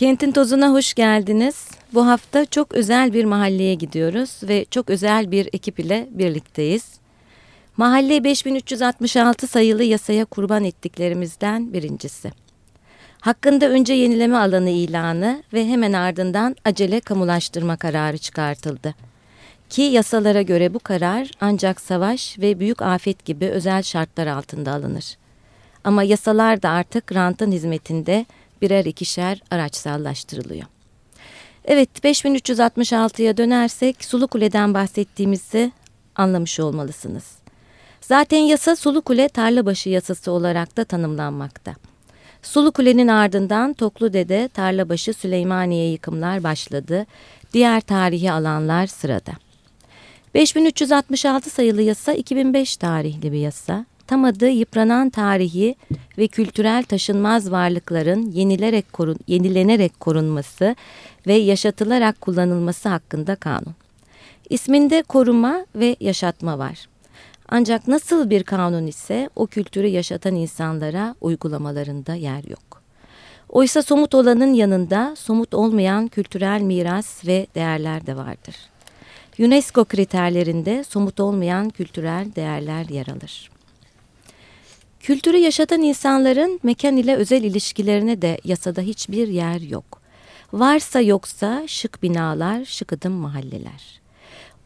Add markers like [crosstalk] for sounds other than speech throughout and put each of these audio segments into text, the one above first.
Kentin tozuna hoş geldiniz. Bu hafta çok özel bir mahalleye gidiyoruz ve çok özel bir ekip ile birlikteyiz. Mahalle 5366 sayılı yasaya kurban ettiklerimizden birincisi. Hakkında önce yenileme alanı ilanı ve hemen ardından acele kamulaştırma kararı çıkartıldı. Ki yasalara göre bu karar ancak savaş ve büyük afet gibi özel şartlar altında alınır. Ama yasalar da artık rantın hizmetinde birer ikişer araçsallaştırılıyor. Evet 5366'ya dönersek Sulu Kule'den bahsettiğimizi anlamış olmalısınız. Zaten yasa Sulu Kule Tarlabaşı yasası olarak da tanımlanmakta. Sulu Kule'nin ardından Toklu Dede, Tarlabaşı, Süleymaniye yıkımlar başladı. Diğer tarihi alanlar sırada. 5366 sayılı yasa 2005 tarihli bir yasa tam adı yıpranan tarihi ve kültürel taşınmaz varlıkların yenilerek korun, yenilenerek korunması ve yaşatılarak kullanılması hakkında kanun. İsminde koruma ve yaşatma var. Ancak nasıl bir kanun ise o kültürü yaşatan insanlara uygulamalarında yer yok. Oysa somut olanın yanında somut olmayan kültürel miras ve değerler de vardır. UNESCO kriterlerinde somut olmayan kültürel değerler yer alır. Kültürü yaşatan insanların mekan ile özel ilişkilerine de yasada hiçbir yer yok. Varsa yoksa şık binalar, şıkıdım mahalleler.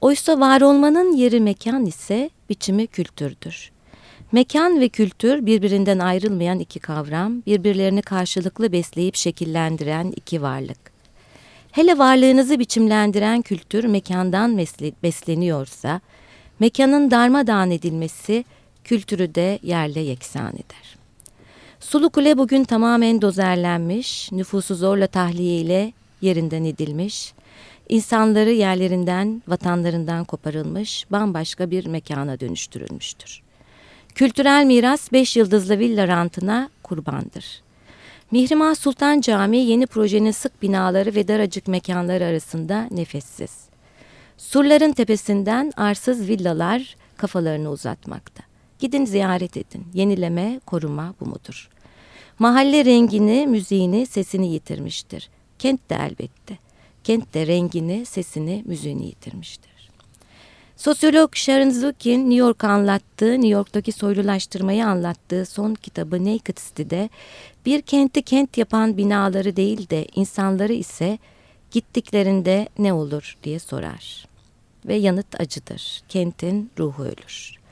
Oysa var olmanın yeri mekan ise biçimi kültürdür. Mekan ve kültür birbirinden ayrılmayan iki kavram, birbirlerini karşılıklı besleyip şekillendiren iki varlık. Hele varlığınızı biçimlendiren kültür mekandan besleniyorsa, mekanın darmadağın edilmesi kültürü de yerle yeksan eder. Sulu Kule bugün tamamen dozerlenmiş, nüfusu zorla tahliye ile yerinden edilmiş, insanları yerlerinden, vatanlarından koparılmış, bambaşka bir mekana dönüştürülmüştür. Kültürel miras beş yıldızlı villa rantına kurbandır. Mihrimah Sultan Camii yeni projenin sık binaları ve daracık mekanları arasında nefessiz. Surların tepesinden arsız villalar kafalarını uzatmakta. Gidin ziyaret edin. Yenileme, koruma bu mudur? Mahalle rengini, müziğini, sesini yitirmiştir. Kent de elbette. Kent de rengini, sesini, müziğini yitirmiştir. Sosyolog Sharon Zukin New York anlattığı, New York'taki soylulaştırmayı anlattığı son kitabı Naked City'de bir kenti kent yapan binaları değil de insanları ise gittiklerinde ne olur diye sorar. Ve yanıt acıdır. Kentin ruhu ölür.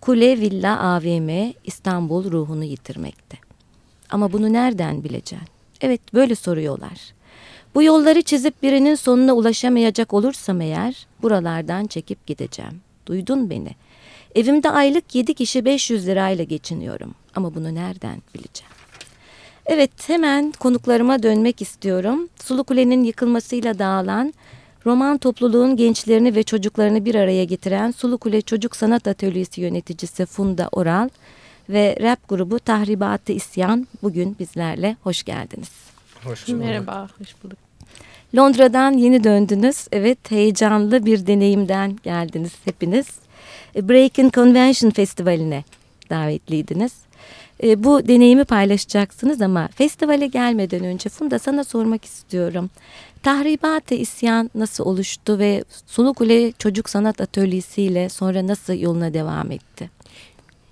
Kule, villa, AVM İstanbul ruhunu yitirmekte. Ama bunu nereden bileceksin? Evet böyle soruyorlar. Bu yolları çizip birinin sonuna ulaşamayacak olursam eğer buralardan çekip gideceğim. Duydun beni. Evimde aylık yedi kişi 500 lirayla geçiniyorum. Ama bunu nereden bileceğim? Evet hemen konuklarıma dönmek istiyorum. Sulu Kule'nin yıkılmasıyla dağılan roman topluluğun gençlerini ve çocuklarını bir araya getiren Sulu Kule Çocuk Sanat Atölyesi yöneticisi Funda Oral ve rap grubu Tahribatı İsyan bugün bizlerle. Hoş geldiniz. Hoş bulduk. Merhaba, hoş bulduk. Londra'dan yeni döndünüz. Evet, heyecanlı bir deneyimden geldiniz hepiniz. Breaking Convention Festivali'ne davetliydiniz. E, bu deneyimi paylaşacaksınız ama festivale gelmeden önce Funda sana sormak istiyorum. Tahribat-ı İsyan nasıl oluştu ve Sulukule Çocuk Sanat Atölyesi ile sonra nasıl yoluna devam etti?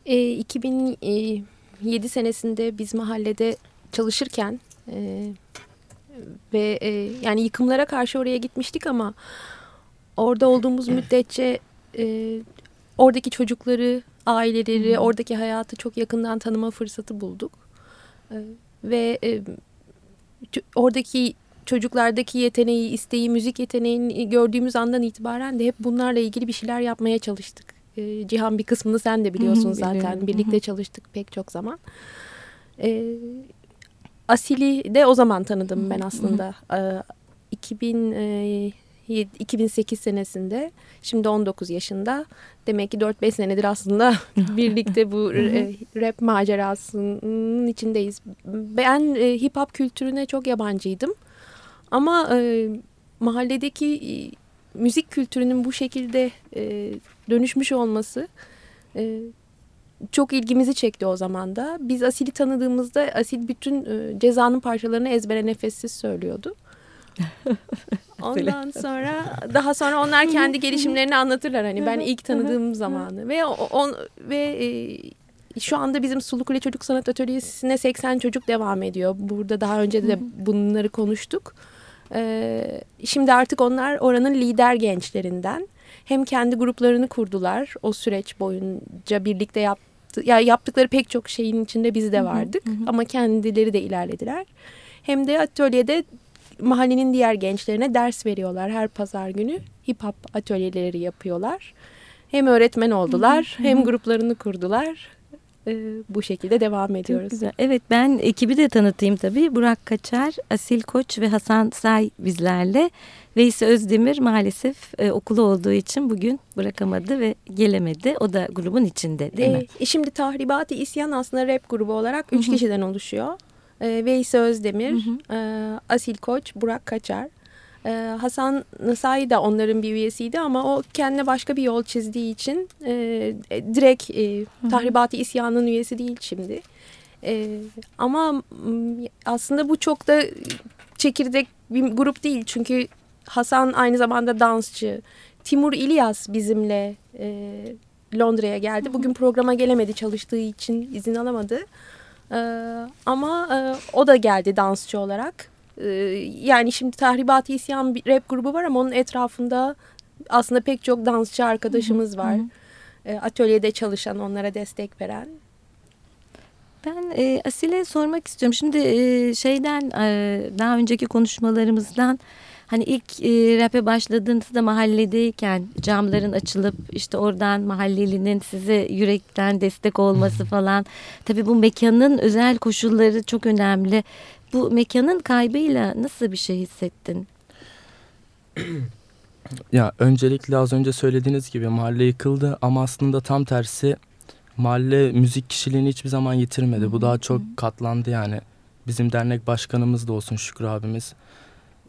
E, 2007 senesinde biz mahallede çalışırken e, ve e, yani yıkımlara karşı oraya gitmiştik ama orada olduğumuz müddetçe e, oradaki çocukları, aileleri, hmm. oradaki hayatı çok yakından tanıma fırsatı bulduk. E, ve e, oradaki çocuklardaki yeteneği, isteği, müzik yeteneğini gördüğümüz andan itibaren de hep bunlarla ilgili bir şeyler yapmaya çalıştık. E, Cihan bir kısmını sen de biliyorsun zaten. Birlikte çalıştık pek çok zaman. E, Asil'i de o zaman tanıdım ben aslında. E, 2000 e, 2008 senesinde şimdi 19 yaşında demek ki 4-5 senedir aslında [laughs] birlikte bu e, rap macerasının içindeyiz. Ben e, hip hop kültürüne çok yabancıydım. Ama e, mahalledeki müzik kültürünün bu şekilde dönüşmüş olması çok ilgimizi çekti o zaman da. Biz Asil'i tanıdığımızda Asil bütün cezanın parçalarını ezbere nefessiz söylüyordu. Ondan sonra daha sonra onlar kendi [laughs] gelişimlerini anlatırlar hani ben ilk tanıdığım zamanı ve on ve e, şu anda bizim Sulukule Çocuk Sanat Atölyesi'ne 80 çocuk devam ediyor. Burada daha önce de bunları konuştuk. Ee, şimdi artık onlar oranın lider gençlerinden. Hem kendi gruplarını kurdular o süreç boyunca birlikte yaptı, ya yaptıkları pek çok şeyin içinde biz de vardık ama kendileri de ilerlediler. Hem de atölyede mahallenin diğer gençlerine ders veriyorlar her pazar günü. Hip hop atölyeleri yapıyorlar. Hem öğretmen oldular hem gruplarını kurdular. Ee, bu şekilde devam ediyoruz. Çok güzel. Evet ben ekibi de tanıtayım tabii. Burak Kaçar, Asil Koç ve Hasan Say bizlerle. Veysi Özdemir maalesef e, okulu olduğu için bugün bırakamadı ve gelemedi. O da grubun içinde değil ee, mi? E, şimdi Tahribat-ı İsyan aslında rap grubu olarak üç kişiden oluşuyor. E, Veysi Özdemir, hı hı. E, Asil Koç, Burak Kaçar. E, Hasan Nasai de onların bir üyesiydi ama o kendine başka bir yol çizdiği için e, e direkt e, Tahribat-ı İsyan'ın üyesi değil şimdi. E, ama aslında bu çok da çekirdek bir grup değil. Çünkü Hasan aynı zamanda dansçı. Timur İlyas bizimle e, Londra'ya geldi. Bugün programa gelemedi çalıştığı için izin alamadı. E, ama e, o da geldi dansçı olarak. E, yani şimdi Tahribat-ı İsyan bir rap grubu var ama onun etrafında aslında pek çok dansçı arkadaşımız var. E, atölyede çalışan, onlara destek veren. Ben e, Asil'e sormak istiyorum. Şimdi e, şeyden e, daha önceki konuşmalarımızdan Hani ilk e, rap'e başladığınızda mahalledeyken camların açılıp işte oradan mahallelinin size yürekten destek olması falan. Tabii bu mekanın özel koşulları çok önemli. Bu mekanın kaybıyla nasıl bir şey hissettin? [clears throat] Ya öncelikle az önce söylediğiniz gibi mahalle yıkıldı ama aslında tam tersi mahalle müzik kişiliğini hiçbir zaman yitirmedi. Bu daha çok katlandı yani. Bizim dernek başkanımız da olsun Şükrü abimiz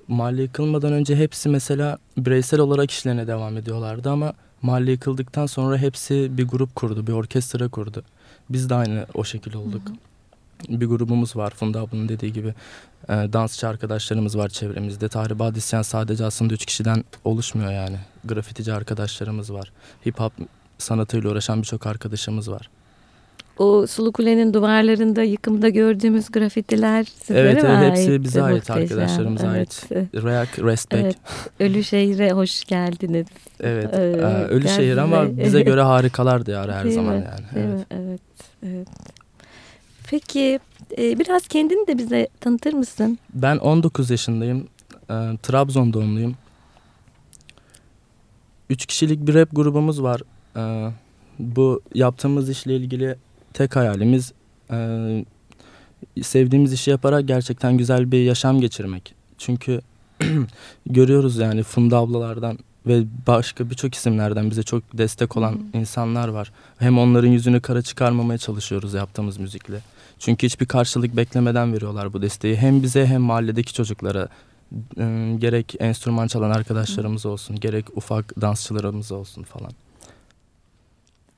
mahalle yıkılmadan önce hepsi mesela bireysel olarak işlerine devam ediyorlardı ama mahalle yıkıldıktan sonra hepsi bir grup kurdu, bir orkestra kurdu. Biz de aynı o şekilde olduk. Hı hı. Bir grubumuz var Funda ablanın dediği gibi. E, dansçı arkadaşlarımız var çevremizde. Tahribat İsyan sadece aslında üç kişiden oluşmuyor yani. Grafitici arkadaşlarımız var. Hip hop sanatıyla uğraşan birçok arkadaşımız var o Sulu Kule'nin duvarlarında yıkımda gördüğümüz grafitiler sizlere evet, mi evet, ait? hepsi bize ait arkadaşlarımıza evet. ait. Reak Respect. Evet. Ölü şehre hoş geldiniz. Evet. Ee, Ölü şehir ama bize göre [laughs] harikalardı ya her Değil zaman mi? yani. Değil evet. Mi? evet. Evet. Peki e, biraz kendini de bize tanıtır mısın? Ben 19 yaşındayım. E, Trabzon doğumluyum. Üç kişilik bir rap grubumuz var. E, bu yaptığımız işle ilgili tek hayalimiz e, sevdiğimiz işi yaparak gerçekten güzel bir yaşam geçirmek. Çünkü [clears throat] görüyoruz yani Funda ablalardan ve başka birçok isimlerden bize çok destek olan hmm. insanlar var. Hem onların yüzünü kara çıkarmamaya çalışıyoruz yaptığımız müzikle. Çünkü hiçbir karşılık beklemeden veriyorlar bu desteği. Hem bize hem mahalledeki çocuklara e, gerek enstrüman çalan arkadaşlarımız olsun, gerek ufak dansçılarımız olsun falan.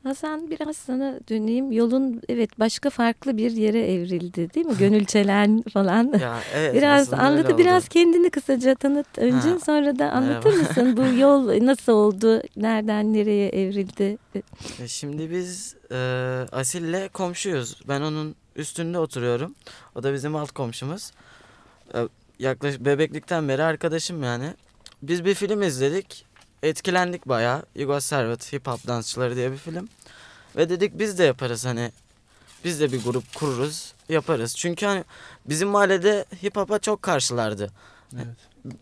Hasan biraz sana döneyim. Yolun evet başka farklı bir yere evrildi değil mi? Gönülçelen [laughs] falan. Ya, evet, biraz anlatı biraz kendini kısaca tanıt önce ha. sonra da anlatır Merhaba. mısın? Bu [laughs] yol nasıl oldu? Nereden nereye evrildi? E, şimdi biz e, Asil'le komşuyuz. Ben onun üstünde oturuyorum. O da bizim alt komşumuz. E, yaklaşık bebeklikten beri arkadaşım yani. Biz bir film izledik etkilendik bayağı. Yugoslav hip hop dansçıları diye bir film. Ve dedik biz de yaparız hani. Biz de bir grup kururuz, yaparız. Çünkü hani bizim mahallede hip hop'a çok karşılardı. Evet.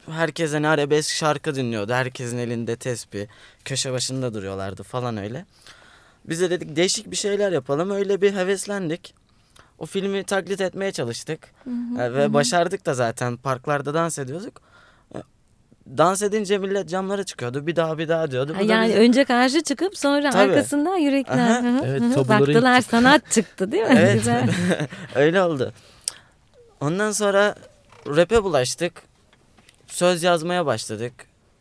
Herkes hani arabesk şarkı dinliyordu. Herkesin elinde tespih. Köşe başında duruyorlardı falan öyle. Biz de dedik değişik bir şeyler yapalım. Öyle bir heveslendik. O filmi taklit etmeye çalıştık. Hı hı, Ve hı. başardık da zaten. Parklarda dans ediyorduk dans edince millet camlara çıkıyordu. Bir daha bir daha diyordu. Bu yani bize... önce karşı çıkıp sonra Tabii. arkasından yürekler. evet, Baktılar sanat çıktı değil mi? Evet. Güzel. [laughs] Öyle oldu. Ondan sonra rap'e bulaştık. Söz yazmaya başladık.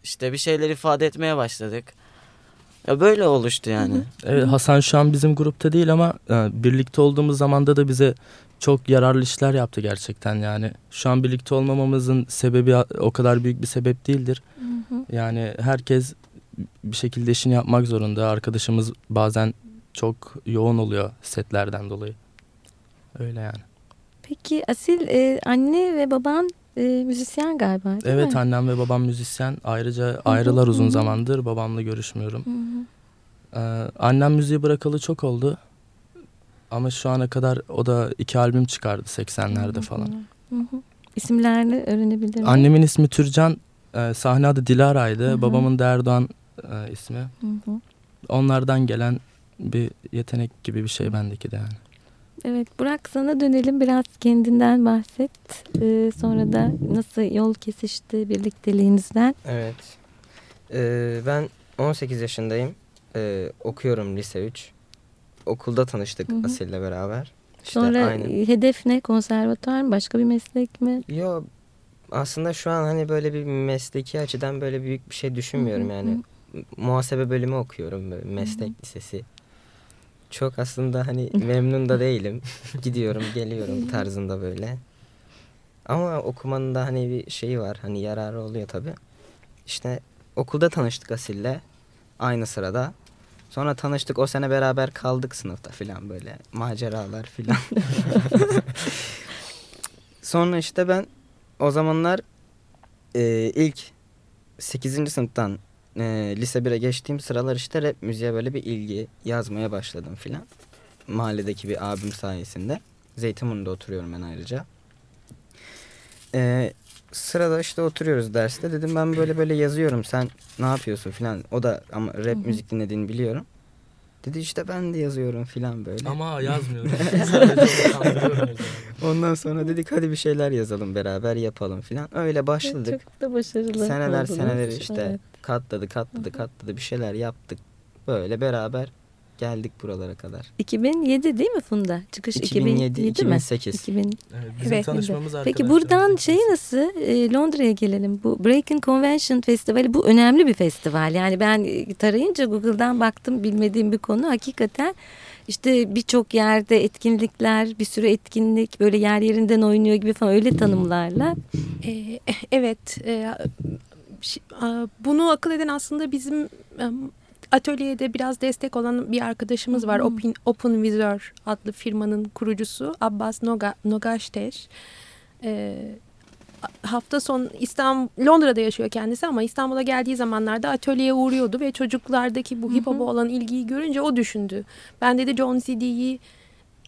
İşte bir şeyler ifade etmeye başladık. Ya böyle oluştu yani. Evet, Hasan şu an bizim grupta değil ama e, birlikte olduğumuz zamanda da bize çok yararlı işler yaptı gerçekten yani. Şu an birlikte olmamamızın sebebi o kadar büyük bir sebep değildir. Yani herkes bir şekilde işini yapmak zorunda. Arkadaşımız bazen çok yoğun oluyor setlerden dolayı. Öyle yani. Peki Asil e, anne ve baban e, müzisyen galiba değil evet mi? annem ve babam müzisyen. Ayrıca ayrılar hı uzun hı. zamandır. Babamla görüşmüyorum. Hı hı. Ee, annem müziği bırakalı çok oldu. Ama şu ana kadar o da iki albüm çıkardı 80'lerde falan. Hı hı. İsimlerini öğrenebilir miyim? Annemin ismi Türcan, e, sahne adı Dilara'ydı. Hı hı. Babamın da Erdoğan e, ismi. Hı hı. Onlardan gelen bir yetenek gibi bir şey bendeki de yani. Evet Burak sana dönelim biraz kendinden bahset. Ee, sonra da nasıl yol kesişti birlikteliğinizden. Evet. Ee, ben 18 yaşındayım. Ee, okuyorum lise 3. Okulda tanıştık Hı hı. Asil'le beraber. İşte Sonra aynı. e, hedef ne? Konservatuar mı? Başka bir meslek mi? Yo aslında şu an hani böyle bir mesleki açıdan böyle büyük bir şey düşünmüyorum yani. Muhasebe bölümü okuyorum böyle meslek lisesi. Çok aslında hani [laughs] memnun da değilim. [laughs] Gidiyorum geliyorum tarzında böyle. Ama okumanın da hani bir şeyi var. Hani yararı oluyor tabii. İşte okulda tanıştık Asil'le. Aynı sırada. Sonra tanıştık o sene beraber kaldık sınıfta filan böyle maceralar filan. [laughs] Sonra işte ben o zamanlar e, ilk 8. sınıftan e, lise 1'e geçtiğim sıralar işte rap müziğe böyle bir ilgi yazmaya başladım filan. Mahalledeki bir abim sayesinde. Zeytinburnu'nda oturuyorum ben ayrıca. E, sırada işte oturuyoruz derste. Dedim ben böyle böyle yazıyorum sen ne yapıyorsun filan. O da ama rap müzik dinlediğini biliyorum. Dedi işte ben de yazıyorum filan böyle. Ama yazmıyorum. [laughs] Sadece kandırıyorum. Ondan sonra dedik hadi bir şeyler yazalım beraber yapalım filan. Öyle başladık. Çok da başarılı Seneler oldunuz. seneler işte Evet. katladı katladı katladı bir şeyler yaptık. Böyle beraber geldik buralara kadar. 2007 değil mi Funda? Çıkış 2007, 2007 mi? 2008. 2000. Evet, bizim Evet. tanışmamız Peki buradan şey nasıl? E, Londra'ya gelelim. Bu Breaking Convention Festivali bu önemli bir festival. Yani ben e, tarayınca Google'dan baktım bilmediğim bir konu. Hakikaten işte birçok yerde etkinlikler, bir sürü etkinlik böyle yer yerinden oynuyor gibi falan öyle tanımlarla. Ee, evet. e, şi- a, bunu akıl eden aslında bizim atölyede biraz destek olan bir arkadaşımız var. Hı. Open, Open Visor adlı firmanın kurucusu Abbas Noga, Nogaşteş. Ee, hafta son İstanbul Londra'da yaşıyor kendisi ama İstanbul'a geldiği zamanlarda atölyeye uğruyordu ve çocuklardaki bu hip hop'a olan ilgiyi görünce o düşündü. Ben dedi John CD'yi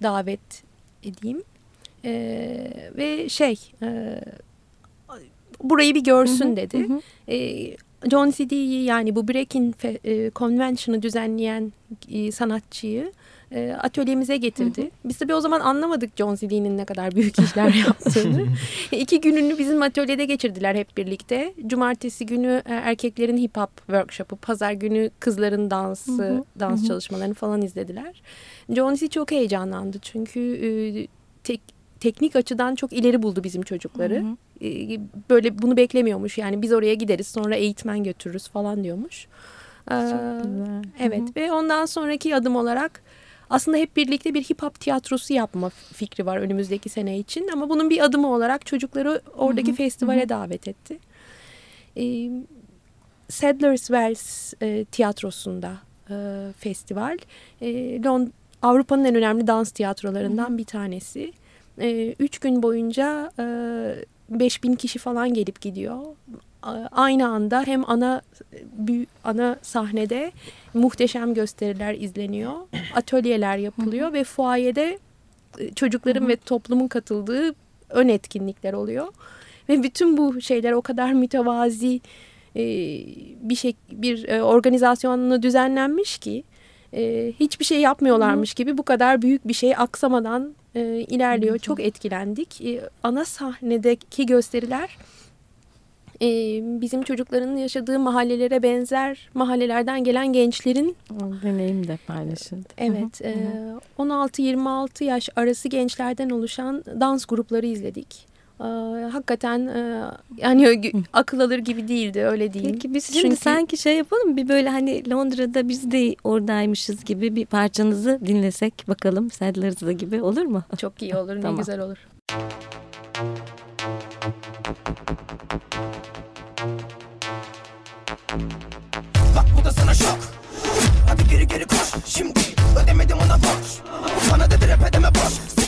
davet edeyim. Ee, ve şey e, burayı bir görsün dedi. Hı hı. Ee, John CD'yi yani bu Breaking e, Convention'ı düzenleyen e, sanatçıyı e, atölyemize getirdi. Biz tabii o zaman anlamadık John CD'nin ne kadar büyük işler [laughs] yaptığını. [laughs] İki gününü bizim atölyede geçirdiler hep birlikte. Cumartesi günü e, erkeklerin hip hop workshop'ı, pazar günü kızların dansı, Hı hı, dans hı hı. çalışmalarını falan izlediler. John C çok heyecanlandı çünkü e, tek, teknik açıdan çok ileri buldu bizim çocukları. Hı hı. E, böyle bunu beklemiyormuş. Yani biz oraya gideriz sonra eğitmen götürürüz falan diyormuş. Ee. Evet Hı hı. ve ondan sonraki adım olarak aslında hep birlikte bir hip hop tiyatrosu yapma fikri var önümüzdeki sene için. Ama bunun bir adımı olarak çocukları oradaki festivale davet etti. Ee, Sadler's Wells e, tiyatrosunda e, festival. E, Lond- Avrupa'nın en önemli dans tiyatrolarından bir tanesi. E, üç gün boyunca e, 5000 kişi falan gelip gidiyor. Aynı anda hem ana ana sahnede muhteşem gösteriler izleniyor. Atölyeler yapılıyor ve fuayede e, çocukların ve toplumun katıldığı ön etkinlikler oluyor. Ve bütün bu şeyler o kadar mütevazi e, bir şey bir e, organizasyonla düzenlenmiş ki hiçbir şey yapmıyorlarmış gibi bu kadar büyük bir şey aksamadan e, ilerliyor. Çok etkilendik. E, ana sahnedeki gösteriler e, bizim çocukların yaşadığı mahallelere benzer mahallelerden gelen gençlerin deneyim de paylaşıldı. Evet, Hı hı. e, 16-26 yaş arası gençlerden oluşan dans grupları izledik. Ee, hakikaten e, yani akıl alır gibi değildi öyle değil. Peki biz şimdi Çünkü- sanki şey yapalım bir böyle hani Londra'da biz de oradaymışız gibi bir parçanızı dinlesek bakalım Sadlers'da gibi olur mu? [laughs] Çok iyi olur ne Tamam. güzel olur. Bak bu da sana şok Hadi geri geri koş Şimdi ödemedim ona borç Bana dedi rap edeme boş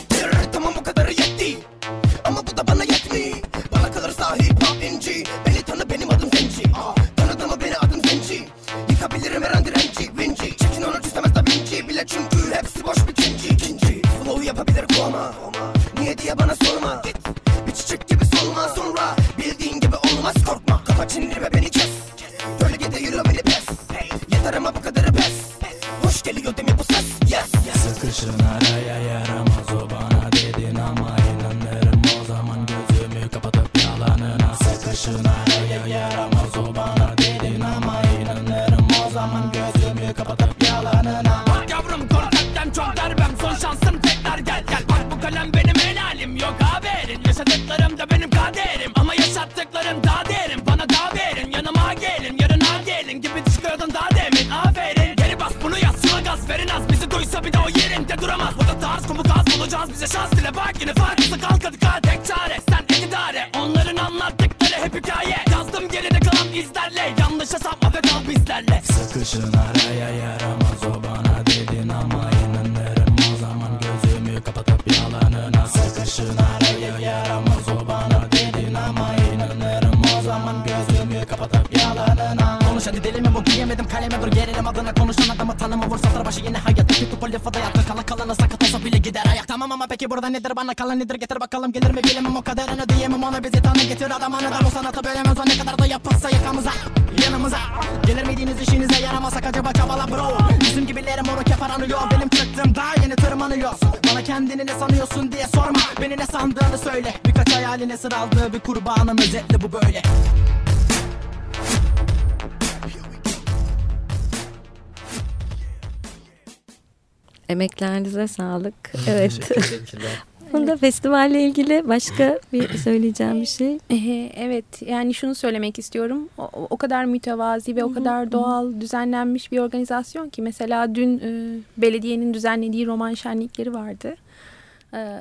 Yazdım geride kalan izlerle yanlış hesap ve kal bizlerle. Sıkışın araya yaramaz o bana dedin ama inanırım o zaman gözümü kapatıp yalanına Sıkışın araya yaramaz o bana dedin ama inanırım o zaman gözümü kapatıp yalanına. Konuş hadi deli mi bu? Giyemedim kaleme dur. Gerilim adına konuşan adamı tanımı vur. Satır başı yeni hayat Lafada yattı kala kalana sakat olsa bile gider ayak. Tamam ama peki burada nedir? Bana kalan nedir? Getir bakalım gelir mi? Bilemem o kadarını diyemem. Ona bizi tanı getir adam anı da bu sanatı bölemez o ne kadar da yapılsa yakamıza yanımıza. Gelir miydiniz işinize yaramazsak acaba çabala bro? Bizim gibilerim moruk yapar anıyor. Benim çıktım daha yeni tırmanıyor. Bana kendini ne sanıyorsun diye sorma. Beni ne sandığını söyle. Birkaç hayaline sıraldığı bir kurbanım özetle bu böyle Emeklerinize sağlık. [laughs] Evet. Teşekkürler. [laughs] Bunda festivalle ilgili başka bir söyleyeceğim bir şey. [laughs] Evet yani şunu söylemek istiyorum. O, o kadar mütevazi ve o kadar doğal düzenlenmiş bir organizasyon ki mesela dün e, belediyenin düzenlediği roman şenlikleri vardı. Ee,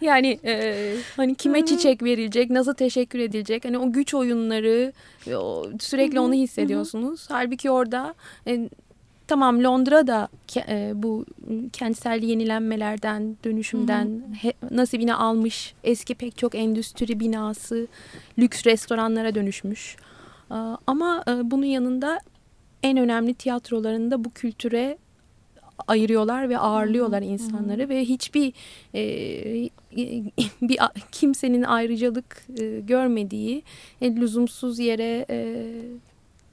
yani e, hani kime çiçek verilecek, nasıl teşekkür edilecek, hani o güç oyunları e, o, sürekli onu hissediyorsunuz. Halbuki orada e, tamam Londra'da ke- e, bu kentsel yenilenmelerden, dönüşümden he- nasibini almış eski pek çok endüstri binası, lüks restoranlara dönüşmüş. Aa, Ama e, bunun yanında en önemli tiyatrolarında bu kültüre ayırıyorlar ve ağırlıyorlar insanları ve hiçbir e, bir kimsenin ayrıcalık e, görmediği, e, lüzumsuz yere e,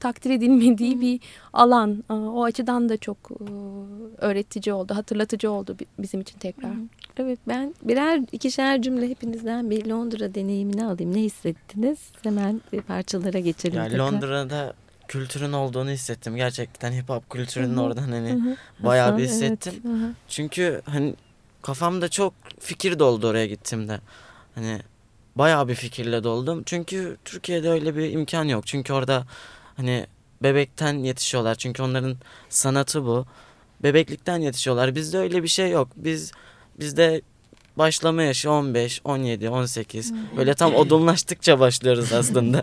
takdir edilmediği bir alan. O açıdan da çok e, öğretici oldu, hatırlatıcı oldu bi- bizim için tekrar. Evet ben birer ikişer cümle hepinizden bir Londra deneyimini alayım. Ne hissettiniz? Hemen bir parçalara geçelim. Yani tekrar. Londra'da kültürün olduğunu hissettim. Gerçekten hip hop kültürünün Hı hı. oradan hani Hı hı. bayağı bir hissettim. evet. Hı hı. Çünkü hani kafamda çok fikir doldu oraya gittiğimde. Hani bayağı bir fikirle doldum. Çünkü Türkiye'de öyle bir imkan yok. Çünkü orada hani bebekten yetişiyorlar. Çünkü onların sanatı bu. Bebeklikten yetişiyorlar. Bizde öyle bir şey yok. Biz bizde başlama yaşı 15, 17, 18. Böyle tam [laughs] odunlaştıkça başlıyoruz aslında.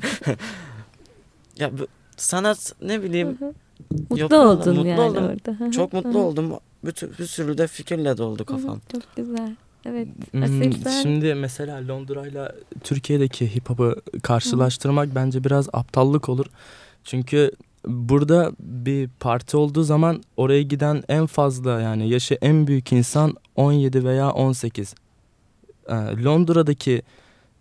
[laughs] ya bu sanat ne bileyim Mutlu yapıyorlar. oldun Mutlu yani oldum. orada. Çok mutlu oldum. Bütün bir sürü de fikirle doldu kafam. Çok güzel. Evet. Hmm, Asil sen- Şimdi mesela Londra'yla Türkiye'deki hip hop'u karşılaştırmak bence biraz aptallık olur. Çünkü burada bir parti olduğu zaman oraya giden en fazla yani yaşı en büyük insan 17 veya 18. Ee, Londra'daki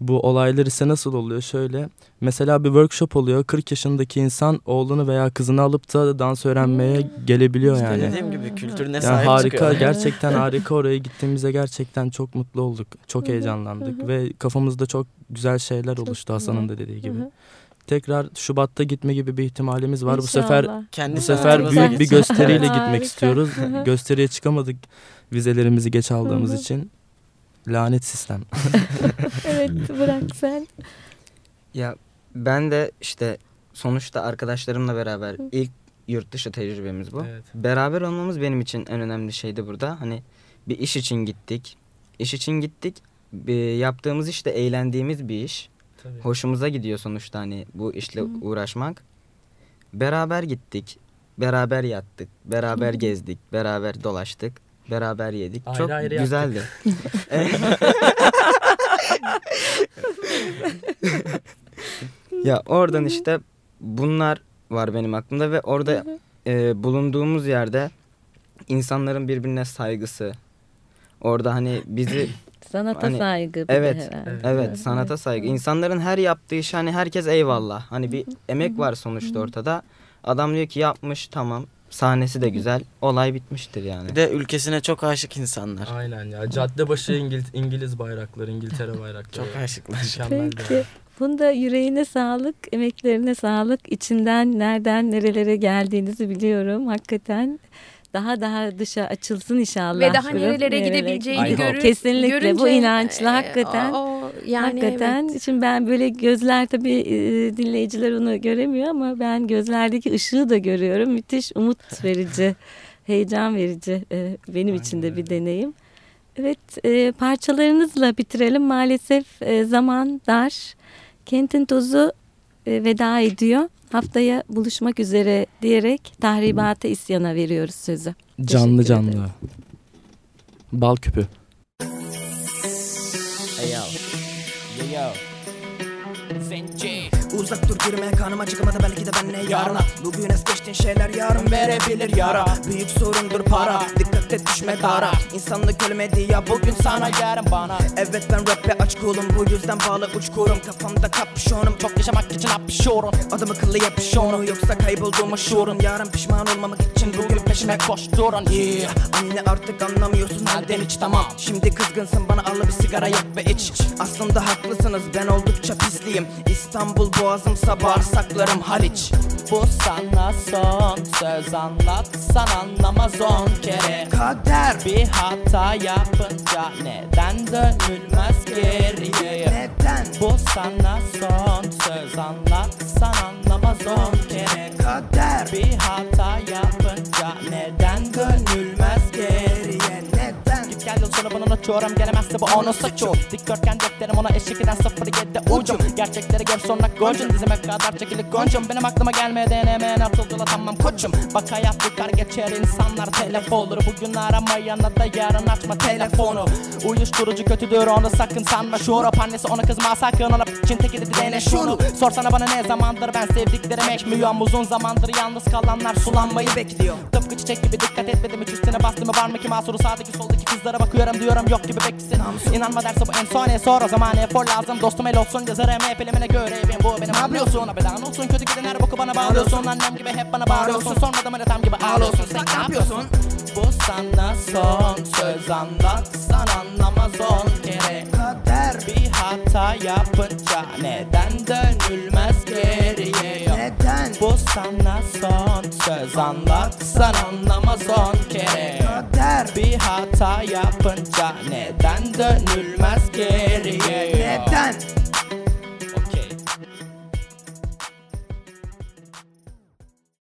bu olaylar ise nasıl oluyor? Şöyle mesela bir workshop oluyor. 40 yaşındaki insan oğlunu veya kızını alıp da dans öğrenmeye gelebiliyor İşte yani. dediğim gibi kültürüne Yani sahip harika çıkıyor. gerçekten [laughs] harika oraya gittiğimizde gerçekten çok mutlu olduk. Çok heyecanlandık ve kafamızda çok güzel şeyler oluştu Hasan'ın da dediği gibi. Tekrar Şubat'ta gitme gibi bir ihtimalimiz var. Bu sefer İnşallah. Kendi bu sefer büyük bir gösteriyle Harika. gitmek istiyoruz. Hı hı. Gösteriye çıkamadık vizelerimizi geç aldığımız Hı hı. için. Lanet sistem. [laughs] Evet bırak sen. Ya ben de işte sonuçta arkadaşlarımla beraber ilk yurt dışı tecrübemiz bu. Evet. Beraber olmamız benim için en önemli şeydi burada. Hani bir iş için gittik. İş için gittik. Bir yaptığımız işte eğlendiğimiz bir iş. Tabii. Hoşumuza gidiyor sonuçta hani bu işle uğraşmak. Beraber gittik. Beraber yattık. Beraber gezdik. Beraber dolaştık. Beraber yedik. Ayrı Çok ayrı güzeldi. [laughs] ya oradan işte bunlar var benim aklımda ve orada e, bulunduğumuz yerde insanların birbirine saygısı. Orada hani bizi Sanata Hani, saygı. evet, herhalde. evet sanata saygı. İnsanların her yaptığı iş hani herkes eyvallah. Hani bir emek var sonuçta ortada. Adam diyor ki yapmış tamam. Sahnesi de güzel. Olay bitmiştir yani. Bir de ülkesine çok aşık insanlar. Aynen ya. Cadde başı İngiliz, İngiliz bayrakları, İngiltere [laughs] bayrakları. Çok aşıklar. Mükemmel Peki. Bunda yüreğine sağlık, emeklerine sağlık. İçinden nereden nerelere geldiğinizi biliyorum. Hakikaten daha daha dışa açılsın inşallah. Ve daha nerelere nerelere gidebileceğini görür, Kesinlikle bu görünce, inançla e, hakikaten. o- o yani Hakikaten. evet. Şimdi ben böyle gözler tabii e, dinleyiciler onu göremiyor ama ben gözlerdeki ışığı da görüyorum. Müthiş umut verici, [laughs] heyecan verici e, benim için de bir deneyim. Evet e, parçalarınızla bitirelim. Maalesef e, zaman dar. Kentin tozu e, veda ediyor. Haftaya buluşmak üzere diyerek tahribata isyana veriyoruz sözü. Canlı Teşekkür canlı. ederim. Bal küpü. Hey yo. Yo yo. Uzak dur girme kanıma çıkamadı belki de ben ne yarına. Bugün es geçtiğin şeyler yarın verebilir yara. Büyük sorundur para Dikkat et düşme dara İnsanlık ölmedi ya bugün sana yarın bana. Evet ben rap'e aç kulum bu yüzden bağlı uçkurum Kafamda kapüşonum çok yaşamak için apışıyorum Adam akıllı yapış onu yoksa kaybolduğuma şuurum. Yarın pişman olmamak için bugün peşime koşturun Yeah. Anne artık anlamıyorsun halden hiç tamam. Şimdi kızgınsın bana al bir sigara yak ve iç. Aslında haklısınız ben oldukça pisliyim. İstanbul boğazımsa bağırsaklarım Haliç. Bu sana son söz anlatsan anlamaz on kere. Kader. Bir hata yapınca neden dönülmez geriye? Neden? Bu sana son söz anlatsan anlamaz on kere. Kader. Bir hata yapınca neden dönülmez geriye Git gel yıl sonu bunu unutuyorum. Gelemezse bu onun suçu Dikdörtgen defterim ona eşlik eden 07 ucum. Gerçekleri gör sonra goncun dizime kadar çekilik goncum. Benim aklıma gelmeye denemeyen atıldıla tamam koçum. Bak hayat yıkar geçer insanlar telef olur. Bugün aramayana da yarın açma telefonu. Uyuşturucu kötüdür onu sakın sanma. Şurup annesi ona kızma sakın ona için teki dedi dene şunu. Sorsana bana ne zamandır ben sevdiklerim ekmiyorum Uzun zamandır yalnız kalanlar sulanmayı bekliyor. Tıpkı çiçek gibi dikkat etmedim hiç üstüne bastı mı var mı ki mahsuru? Sağdaki soldaki kızlara bakıyorum diyorum yok gibi beklisin İnanma derse bu en sor o zaman efor lazım Dostum el olsun yazarım hep elimine görevim. Bu benim yapıyorsun Abedan olsun. Kötü giden her boku bana bağlıyorsun. Annem gibi hep bana bağırıyorsun. Sonra da böyle tam gibi ağlıyorsun. Sen ne yapıyorsun? Bu sana son söz anlatsan anlamaz on kere Kader Bir hata yapınca neden dönülmez geriye? Neden? Bu sana son söz anlatsan anlamaz on kere. Kader. Bir hata yapınca neden dönülmez geriye? Neden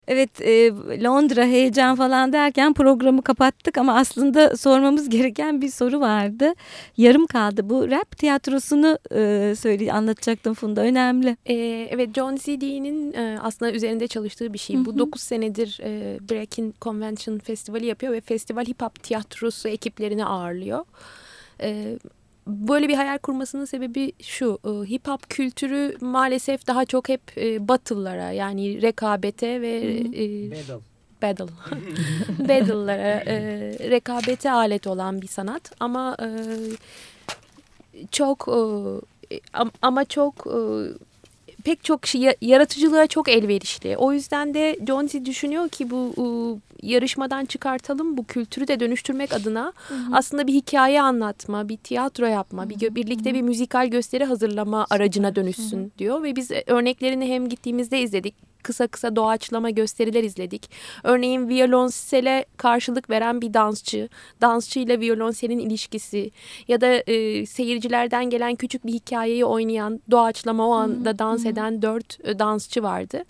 Evet e, Londra heyecan falan derken programı kapattık ama aslında sormamız [laughs] gereken bir soru vardı. Yarım kaldı. Bu rap tiyatrosunu e, söyle anlatacaktım Funda önemli. Ee, evet John C.D.'nin e, aslında üzerinde çalıştığı bir şey. Bu 9 senedir e, Breaking Convention Festivali yapıyor ve festival hip hop tiyatrosu ekiplerini ağırlıyor. E, böyle bir hayal kurmasının sebebi şu. e, hip hop kültürü maalesef daha çok hep e, battle'lara yani rekabete ve e, battle. [laughs] [laughs] Battle'lara, e, rekabete alet olan bir sanat ama e, çok e, am- ama çok e, pek çok şey, ya- yaratıcılığa çok elverişli. O yüzden de Jonesy düşünüyor ki bu e, yarışmadan çıkartalım bu kültürü de dönüştürmek adına aslında bir hikaye anlatma, bir tiyatro yapma, bir gö- birlikte bir müzikal gösteri hazırlama aracına dönüşsün diyor ve biz e, örneklerini hem gittiğimizde izledik kısa kısa doğaçlama gösteriler izledik. Örneğin violonsele karşılık veren bir dansçı, dansçı ile violonselin ilişkisi ya da e, seyircilerden gelen küçük bir hikayeyi oynayan, doğaçlama o anda dans eden dört e, dansçı vardı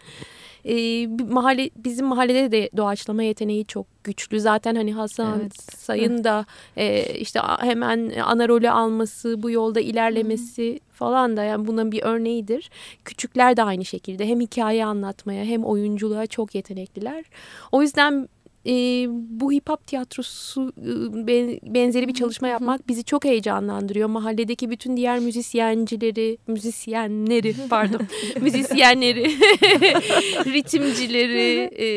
e, mahalle bizim mahallede de doğaçlama yeteneği çok güçlü. Zaten hani Hasan evet. Sayın da e, işte hemen ana rolü alması, bu yolda ilerlemesi Hı. falan da yani bunun bir örneğidir. Küçükler de aynı şekilde hem hikaye anlatmaya hem oyunculuğa çok yetenekliler. O yüzden e, bu hip hop tiyatrosu e, benzeri bir çalışma yapmak bizi çok heyecanlandırıyor. Mahalledeki bütün diğer müzisyencileri, müzisyenleri [laughs] pardon, müzisyenleri, [laughs] ritimcileri, e,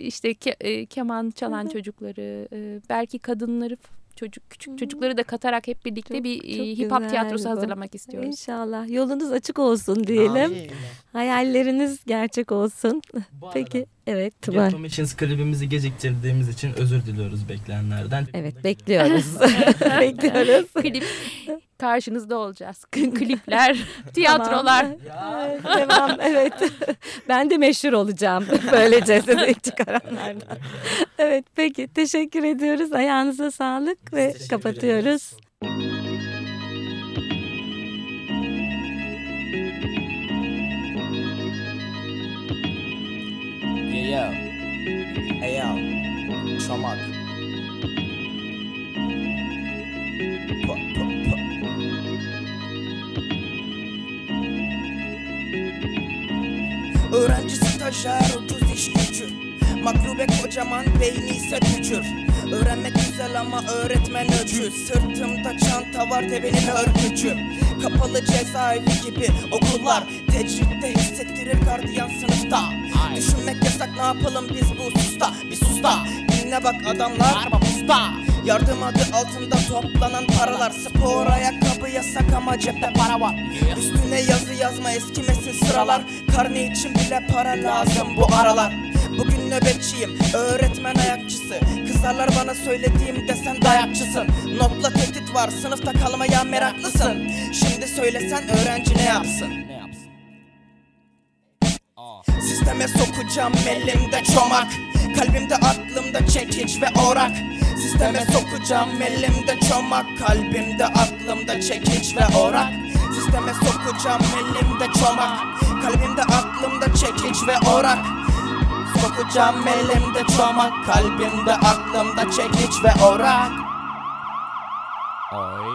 işte ke, e, keman çalan çocukları, e, belki kadınları çocuk küçük çocukları da katarak hep birlikte çok, bir çok hip hop tiyatrosu bu. hazırlamak istiyoruz. İnşallah. Yolunuz açık olsun diyelim. Amin. Hayalleriniz gerçek olsun. [laughs] Peki evet. Ghetto Machines klibimizi geciktirdiğimiz için özür diliyoruz bekleyenlerden. Evet bekliyoruz. [laughs] [laughs] bekliyoruz. Klip karşınızda olacağız. [laughs] Klipler, [laughs] tiyatrolar. Tamam. tamam [laughs] evet. Ben de meşhur olacağım böylece sizi çıkaranlardan. Evet peki teşekkür ediyoruz. Ayağınıza sağlık ve kapatıyoruz. Yeah, yeah. Hey, yo. Çomak. Stajyer ucuz iş gücü. Maklube kocaman beyni ise küçür Öğrenmek güzel ama öğretmen öcü. Sırtımda çanta var devenin örgücü. Kapalı cezaevi gibi okullar Tecritte hissettirir gardiyan sınıfta. Düşünmek yasak ne yapalım biz bu susta? Bir susta. Dinle bak adamlar Arba usta Yardım adı altında toplanan paralar. Spor ayakkabı yasak ama cepte para var. Üstüne yazı yazma eskimesin sıralar. Karne için bile para lazım bu aralar. Bugün nöbetçiyim öğretmen ayakçısı. Kızarlar bana söylediğimde sen dayakçısın. Notla tehdit var sınıfta kalmaya meraklısın. Şimdi söylesen öğrenci ne yapsın? Sisteme sokacağım elimde çomak. Kalbimde aklımda çekiç ve orak Sisteme sokacağım. Elimde çomak Kalbimde aklımda çekiç ve orak. Sisteme sokacağım elimde çomak Kalbimde aklımda çekiç ve orak. Sokacağım elimde çomak Kalbimde aklımda çekiç ve orak. Oy.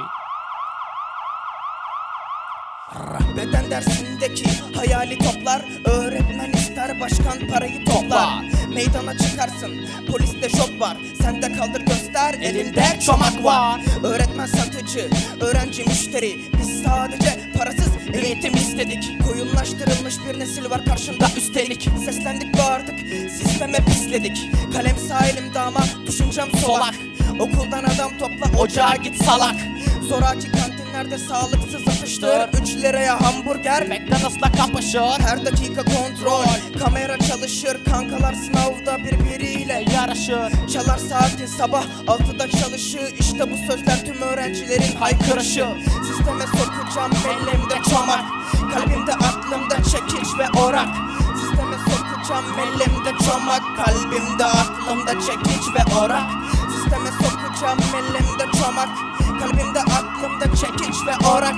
Beden dersindeki hayali toplar Öğretmen ister başkan parayı toplar Meydana çıkarsın. Poliste şok var. Sen de kaldır göster. Elinde çomak var. Öğretmen satıcı öğrenci müşteri. Biz sadece parasız eğitim istedik. Koyunlaştırılmış bir nesil var karşında üstelik. Seslendik bağırdık sisteme pisledik. Kalem sağ elimde ama düşüncem solak. Okuldan adam topla ocağa git salak. Zoraki kantinlerde sağlıksız atıştır? 3 liraya hamburger. McDonald's'la kapışır. Her dakika kontrol. Kamera çalışır. Kankalar sınavda birbiriyle yarışır. Çalar saatin sabah 6'da çalışır. İşte bu sözler tüm öğrencilerin haykırışı. Sisteme sokacağım elimde çomak. Kalbimde aklımda çekiç ve orak. Sisteme sokacağım elimde çomak. Kalbimde aklımda çekiç ve orak. Sisteme sokacağım elimde çomak Kalbimde aklımda çekiç ve orak.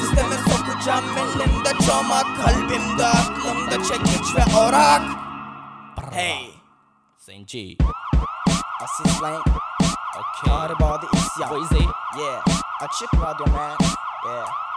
Sisteme sokacağım elimde çomak. Kalbimde aklımda çekiç ve orak. Hey Zenci. Asil slang Okay. Everybody isyan. Boise Yeah. Açık radyo man. Yeah